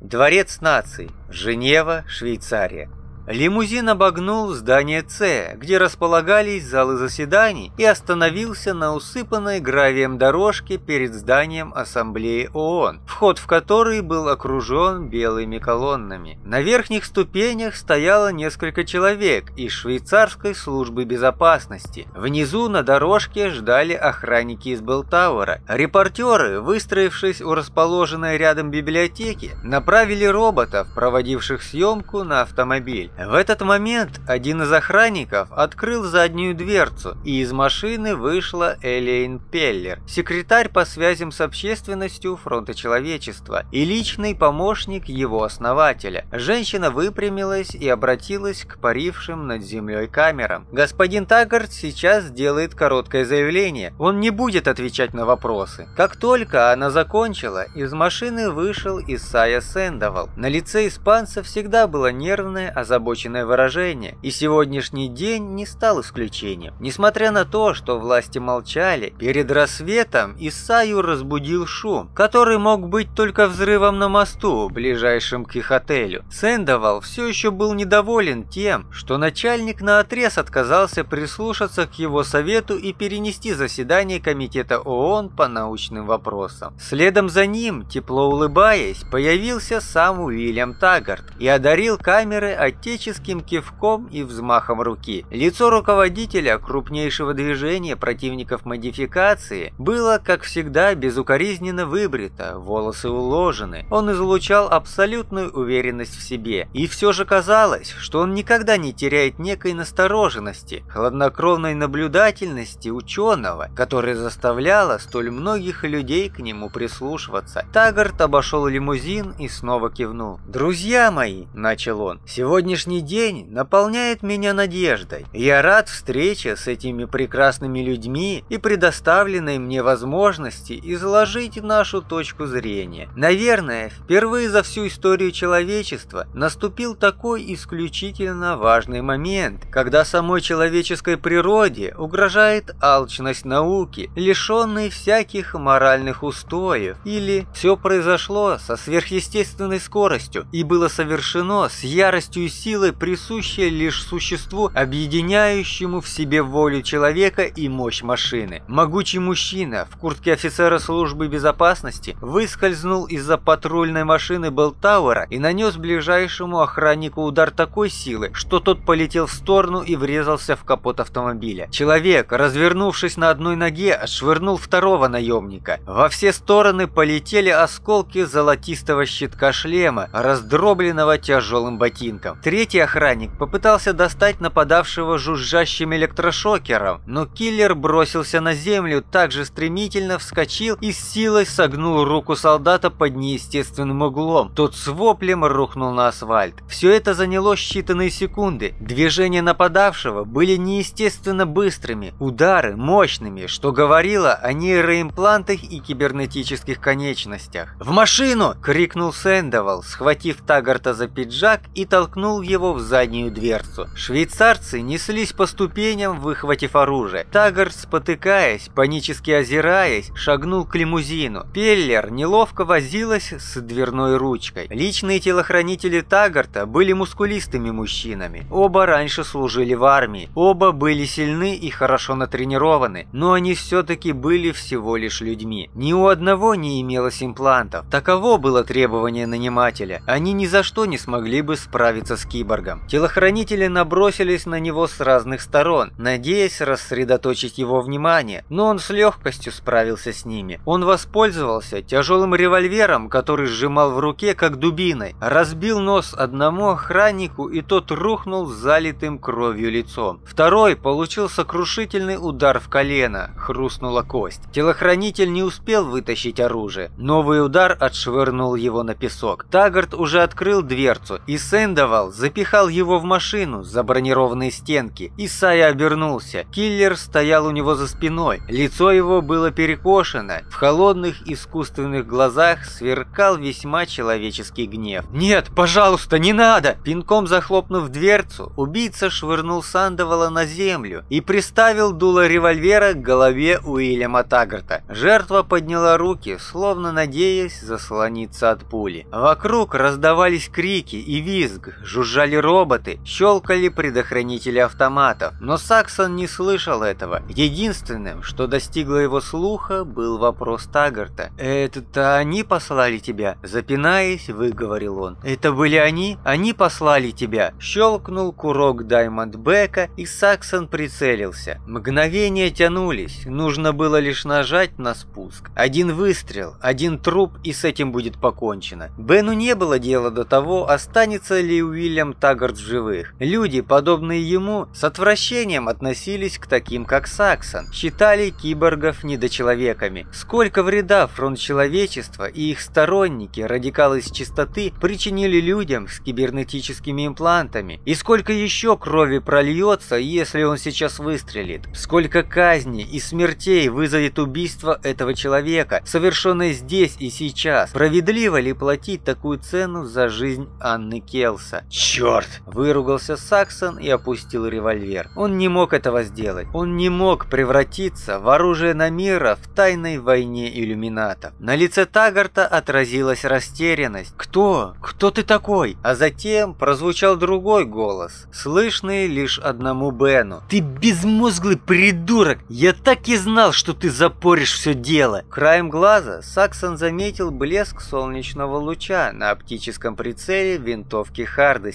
Дворец наций. Женева, Швейцария. Лимузин обогнул здание С, где располагались залы заседаний, и остановился на усыпанной гравием дорожке перед зданием Ассамблеи ООН, вход в который был окружен белыми колоннами. На верхних ступенях стояло несколько человек из швейцарской службы безопасности. Внизу на дорожке ждали охранники из Белтауэра. Репортеры, выстроившись у расположенной рядом библиотеки, направили роботов, проводивших съемку на автомобиль. В этот момент один из охранников открыл заднюю дверцу, и из машины вышла Элейн Пеллер, секретарь по связям с общественностью Фронта Человечества и личный помощник его основателя. Женщина выпрямилась и обратилась к парившим над землей камерам. Господин Таггарт сейчас сделает короткое заявление. Он не будет отвечать на вопросы. Как только она закончила, из машины вышел Исайя Сэндовал. На лице испанца всегда было нервное, озабоченное озабоченное выражение, и сегодняшний день не стал исключением. Несмотря на то, что власти молчали, перед рассветом Исаю разбудил шум, который мог быть только взрывом на мосту, ближайшем к их отелю. Сэндовал все еще был недоволен тем, что начальник на отрез отказался прислушаться к его совету и перенести заседание Комитета ООН по научным вопросам. Следом за ним, тепло улыбаясь, появился сам Уильям Таггарт и одарил камеры отечественным отеческим кивком и взмахом руки. Лицо руководителя крупнейшего движения противников модификации было, как всегда, безукоризненно выбрито, волосы уложены. Он излучал абсолютную уверенность в себе. И все же казалось, что он никогда не теряет некой настороженности, хладнокровной наблюдательности ученого, которая заставляла столь многих людей к нему прислушиваться. Тагарт обошел лимузин и снова кивнул. «Друзья мои», — начал он, — «сегодняшний сегодняшний день наполняет меня надеждой. Я рад встрече с этими прекрасными людьми и предоставленной мне возможности изложить нашу точку зрения. Наверное, впервые за всю историю человечества наступил такой исключительно важный момент, когда самой человеческой природе угрожает алчность науки, лишенной всяких моральных устоев, или все произошло со сверхъестественной скоростью и было совершено с яростью и силой силы, присущая лишь существу, объединяющему в себе волю человека и мощь машины. Могучий мужчина в куртке офицера службы безопасности выскользнул из-за патрульной машины Белтауэра и нанес ближайшему охраннику удар такой силы, что тот полетел в сторону и врезался в капот автомобиля. Человек, развернувшись на одной ноге, отшвырнул второго наемника. Во все стороны полетели осколки золотистого щитка шлема, раздробленного тяжелым ботинком. Третий Третий охранник попытался достать нападавшего жужжащим электрошокером, но киллер бросился на землю, так же стремительно вскочил и с силой согнул руку солдата под неестественным углом. Тот с воплем рухнул на асфальт. Все это заняло считанные секунды. Движения нападавшего были неестественно быстрыми, удары мощными, что говорило о нейроимплантах и кибернетических конечностях. «В машину!» – крикнул Сэндовал, схватив Тагарта за пиджак и толкнул его в заднюю дверцу. Швейцарцы неслись по ступеням, выхватив оружие. Таггарт, спотыкаясь, панически озираясь, шагнул к лимузину. Пеллер неловко возилась с дверной ручкой. Личные телохранители Таггарта были мускулистыми мужчинами. Оба раньше служили в армии. Оба были сильны и хорошо натренированы, но они все-таки были всего лишь людьми. Ни у одного не имелось имплантов. Таково было требование нанимателя. Они ни за что не смогли бы справиться с киборгом киборгом. Телохранители набросились на него с разных сторон, надеясь рассредоточить его внимание, но он с легкостью справился с ними. Он воспользовался тяжелым револьвером, который сжимал в руке как дубиной, разбил нос одному охраннику и тот рухнул с залитым кровью лицом. Второй получил сокрушительный удар в колено, хрустнула кость. Телохранитель не успел вытащить оружие. Новый удар отшвырнул его на песок. Тагард уже открыл дверцу и Сэндовал за запихал его в машину за бронированные стенки. Исайя обернулся. Киллер стоял у него за спиной. Лицо его было перекошено. В холодных искусственных глазах сверкал весьма человеческий гнев. «Нет, пожалуйста, не надо!» Пинком захлопнув дверцу, убийца швырнул Сандовала на землю и приставил дуло револьвера к голове Уильяма Таггарта. Жертва подняла руки, словно надеясь заслониться от пули. Вокруг раздавались крики и визг, жужжали роботы, щелкали предохранители автоматов. Но Саксон не слышал этого. Единственным, что достигло его слуха, был вопрос Таггарта. «Это они послали тебя?» Запинаясь, выговорил он. «Это были они? Они послали тебя?» Щелкнул курок Даймондбека, и Саксон прицелился. Мгновения тянулись, нужно было лишь нажать на спуск. Один выстрел, один труп, и с этим будет покончено. Бену не было дела до того, останется ли Уильям Таггарт в живых. Люди, подобные ему, с отвращением относились к таким, как Саксон, считали киборгов недочеловеками. Сколько вреда фронт человечества и их сторонники, радикалы с чистоты, причинили людям с кибернетическими имплантами, и сколько еще крови прольется, если он сейчас выстрелит, сколько казней и смертей вызовет убийство этого человека, совершенное здесь и сейчас. Справедливо ли платить такую цену за жизнь Анны Келса? «Черт!» – выругался Саксон и опустил револьвер. Он не мог этого сделать. Он не мог превратиться в оружие на мира в тайной войне иллюминатов. На лице Тагарта отразилась растерянность. «Кто? Кто ты такой?» А затем прозвучал другой голос, слышный лишь одному Бену. «Ты безмозглый придурок! Я так и знал, что ты запоришь все дело!» Краем глаза Саксон заметил блеск солнечного луча на оптическом прицеле винтовки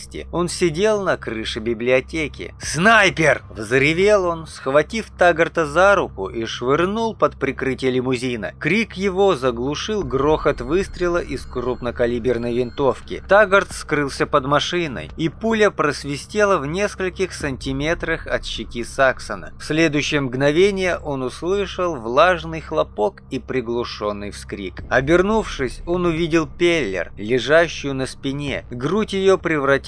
Хардости. Он сидел на крыше библиотеки. «Снайпер!» – взревел он, схватив Тагарта за руку и швырнул под прикрытие лимузина. Крик его заглушил грохот выстрела из крупнокалиберной винтовки. Тагарт скрылся под машиной, и пуля просвистела в нескольких сантиметрах от щеки Саксона. В следующее мгновение он услышал влажный хлопок и приглушенный вскрик. Обернувшись, он увидел Пеллер, лежащую на спине. Грудь ее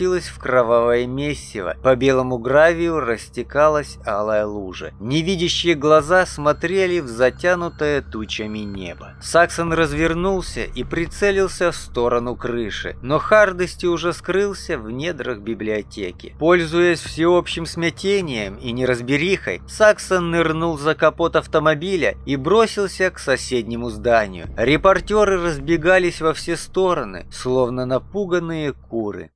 превратилась в кровавое месиво. По белому гравию растекалась алая лужа. Невидящие глаза смотрели в затянутое тучами небо. Саксон развернулся и прицелился в сторону крыши, но Хардости уже скрылся в недрах библиотеки. Пользуясь всеобщим смятением и неразберихой, Саксон нырнул за капот автомобиля и бросился к соседнему зданию. Репортеры разбегались во все стороны, словно напуганные куры.